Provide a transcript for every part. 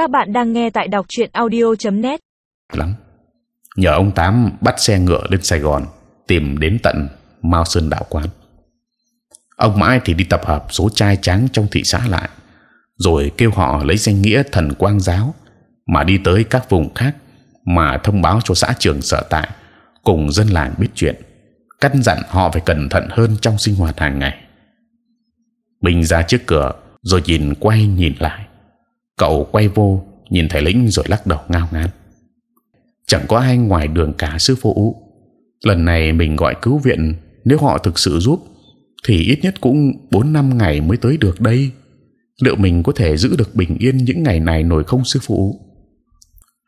Các bạn đang nghe tại đọc truyện audio.net. lắm. Nhờ ông tám bắt xe ngựa lên Sài Gòn, tìm đến tận Mao Sơn Đạo Quán. Ông mãi thì đi tập hợp số trai tráng trong thị xã lại, rồi kêu họ lấy danh nghĩa thần quang giáo, mà đi tới các vùng khác mà thông báo cho xã trường sở tại, cùng dân làng biết chuyện, căn dặn họ phải cẩn thận hơn trong sinh hoạt hàng ngày. Bình ra trước cửa, rồi nhìn quay nhìn lại cậu quay vô, nhìn thầy lĩnh rồi lắc đầu ngao ngán. Chẳng có ai ngoài đường cả, sư phụ. Lần này mình gọi cứu viện, nếu họ thực sự giúp, thì ít nhất cũng bốn năm ngày mới tới được đây. Liệu mình có thể giữ được bình yên những ngày này nổi không, sư phụ?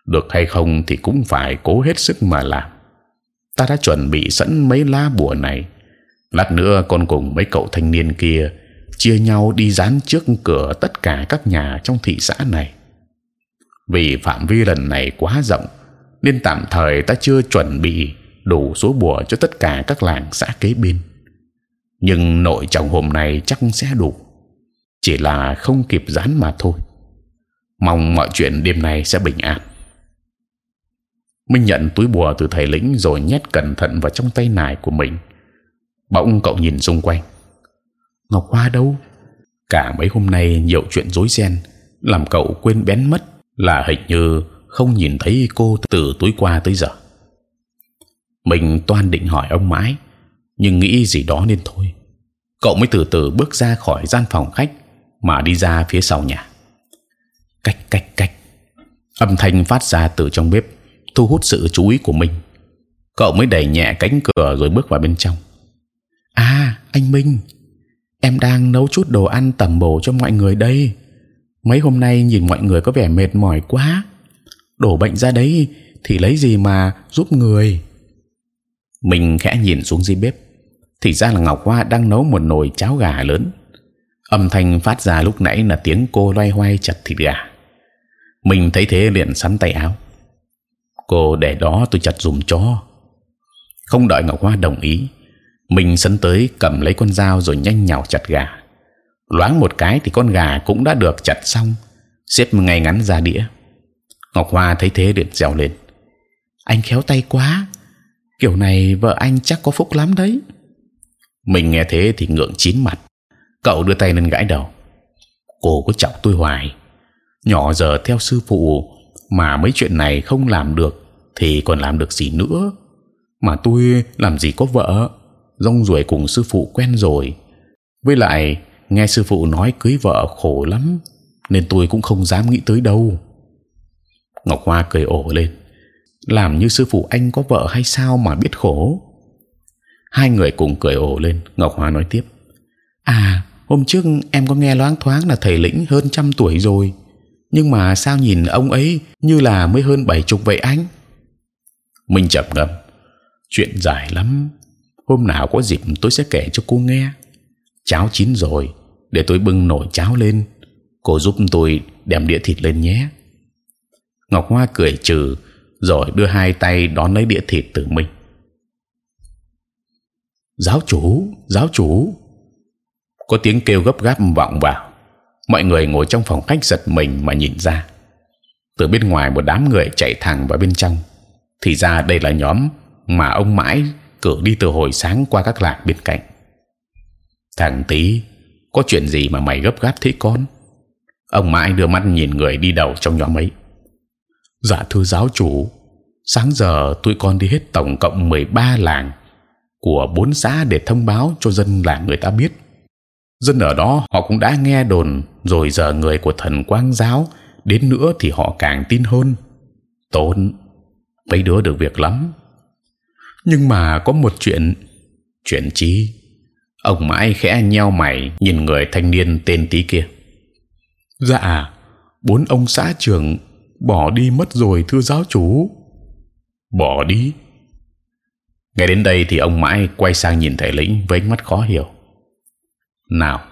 Được hay không thì cũng phải cố hết sức mà làm. Ta đã chuẩn bị sẵn mấy lá bùa này. Lát nữa con cùng mấy cậu thanh niên kia chia nhau đi dán trước cửa tất cả các nhà trong thị xã này. Vì phạm vi lần này quá rộng, nên tạm thời ta chưa chuẩn bị đủ số bùa cho tất cả các làng xã kế bên. Nhưng nội trọng hôm nay chắc sẽ đủ, chỉ là không kịp dán mà thôi. Mong mọi chuyện đêm nay sẽ bình an. Minh nhận túi bùa từ thầy lĩnh rồi nhét cẩn thận vào trong tay nải của mình. Bỗng cậu nhìn xung quanh ngọc hoa đâu? Cả mấy hôm nay nhiều chuyện rối ren làm cậu quên bén mất là hình như không nhìn thấy cô từ tối qua tới giờ. Mình toan định hỏi ông mãi nhưng nghĩ gì đó nên thôi. Cậu mới từ từ bước ra khỏi gian phòng khách mà đi ra phía sau nhà. Cách cách cách. Âm thanh phát ra từ trong bếp thu hút sự chú ý của mình. Cậu mới đẩy nhẹ cánh cửa rồi bước vào bên trong. À anh Minh em đang nấu chút đồ ăn tẩm bổ cho mọi người đây. Mấy hôm nay nhìn mọi người có vẻ mệt mỏi quá. Đổ bệnh ra đấy thì lấy gì mà giúp người? Mình khẽ nhìn xuống dưới bếp. Thì ra là ngọc hoa đang nấu một nồi cháo gà lớn. Âm thanh phát ra lúc nãy là tiếng cô loay hoay chặt thịt gà. Mình thấy thế liền sắn tay áo. Cô để đó tôi chặt dùm cho. Không đợi ngọc hoa đồng ý mình sấn tới cầm lấy con dao rồi nhanh nhào chặt gà. Loáng một cái thì con gà cũng đã được chặt xong, xếp ngay ngắn ra đĩa. Ngọc hoa thấy thế liền reo lên. Anh khéo tay quá, kiểu này vợ anh chắc có phúc lắm đấy. Mình nghe thế thì ngượng chín mặt. Cậu đưa tay lên gãi đầu. Cô có chọc tôi hoài. Nhỏ giờ theo sư phụ, mà mấy chuyện này không làm được thì còn làm được gì nữa? Mà tôi làm gì có vợ? Rong ruổi cùng sư phụ quen rồi. Với lại, nghe sư phụ nói cưới vợ khổ lắm, nên tôi cũng không dám nghĩ tới đâu. Ngọc hoa cười ổ lên. Làm như sư phụ anh có vợ hay sao mà biết khổ? Hai người cùng cười ổ lên. Ngọc hoa nói tiếp. À hôm trước em có nghe loáng thoáng là thầy lĩnh hơn trăm tuổi rồi. Nhưng mà sao nhìn ông ấy như là mới hơn bảy chục vậy anh? Minh chậm ngâm. Chuyện dài lắm hôm nào có dịp tôi sẽ kể cho cô nghe. Cháo chín rồi, để tôi bưng nồi cháo lên. Cô giúp tôi đem đĩa thịt lên nhé. Ngọc hoa cười trừ, rồi đưa hai tay đón lấy đĩa thịt từ mình. Giáo chủ giáo chủ. Có tiếng kêu gấp gáp vọng vào. Mọi người ngồi trong phòng khách giật mình mà nhìn ra. Từ bên ngoài một đám người chạy thẳng vào bên trong. Thì ra đây là nhóm mà ông mãi cử đi từ hồi sáng qua các làng bên cạnh. Thằng tí có chuyện gì mà mày gấp gáp thế con? Ông mãi đưa mắt nhìn người đi đầu trong nhóm ấy. Dạ thưa giáo chủ, sáng giờ tôi con đi hết tổng cộng 13 làng của bốn xã để thông báo cho dân làng người ta biết. Dân ở đó họ cũng đã nghe đồn, rồi giờ người của thần quang giáo đến nữa thì họ càng tin hơn. Tốn mấy đứa được việc lắm nhưng mà có một chuyện chuyện chí. Ông mãi khẽ nheo mày nhìn người thanh niên tên tí kia. Dạ bốn ông xã trưởng bỏ đi mất rồi, thưa giáo chủ. Bỏ đi? Nghe đến đây thì ông mãi quay sang nhìn thầy lĩnh với ánh mắt khó hiểu. Nào,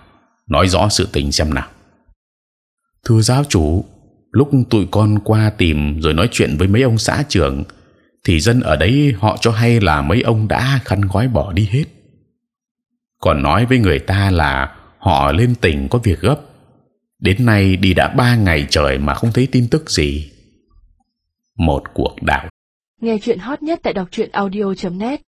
nói rõ sự tình xem nào. Thưa giáo chủ, lúc tụi con qua tìm rồi nói chuyện với mấy ông xã trưởng thì dân ở đấy họ cho hay là mấy ông đã khăn gói bỏ đi hết. Còn nói với người ta là họ lên tỉnh có việc gấp. Đến nay đi đã ba ngày trời mà không thấy tin tức gì. Một cuộc đảo Nghe chuyện hot nhất tại đọc truyện audio.net